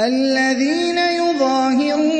الذين يظاهرون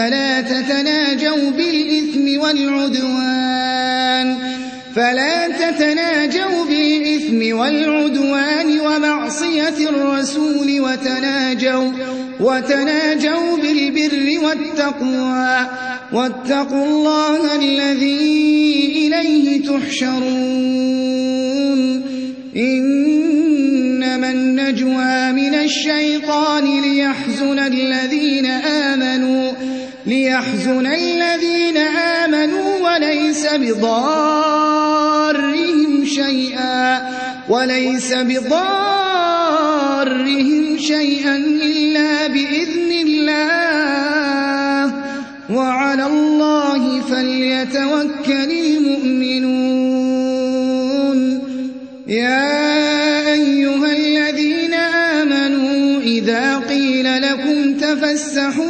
فلا تتناجوا بالإثم والعدوان فلا تتناجوا بالإثم والعدوان ومعصية الرسول وتناجوا وتناجوا بالبر والتقوى واتقوا الله الذي إليه تحشرون إن النجوى من الشيطان ليحزن الذين آمنوا ليحزن الذين آمنوا وليس بضارهم شيئا وليس بضارهم شيئا إلا بإذن الله. وعلى الله فليتوكل المؤمنون. يا أيها الذين آمنوا إذا قيل لكم تفسحوا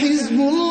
حزب الله